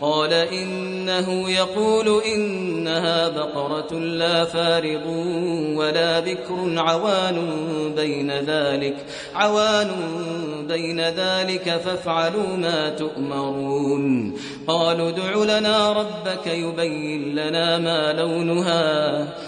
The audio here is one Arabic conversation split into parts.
قال إنه يقول إنها بقرة لا فارض ولا بكر عوان بين ذلك عوان بين ذلك فافعلوا ما تؤمرون. قالوا ادع لنا ربك يبين لنا ما لونها.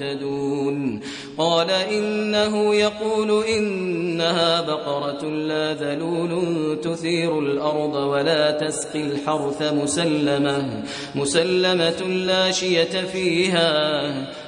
الله لمهتدون قال إنه يقول إنها بقرة لا ذلول تثير الأرض ولا تسقي الحرث مسلمة مسلمة لا شية فيها.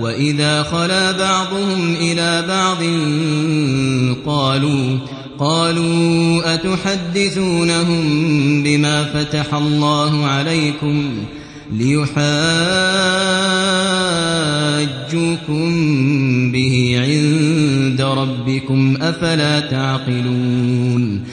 وإذا خلا بعضهم إلى بعض قالوا قالوا أتحدثونهم بما فتح الله عليكم ليحاجوكم به عند ربكم أفلا تعقلون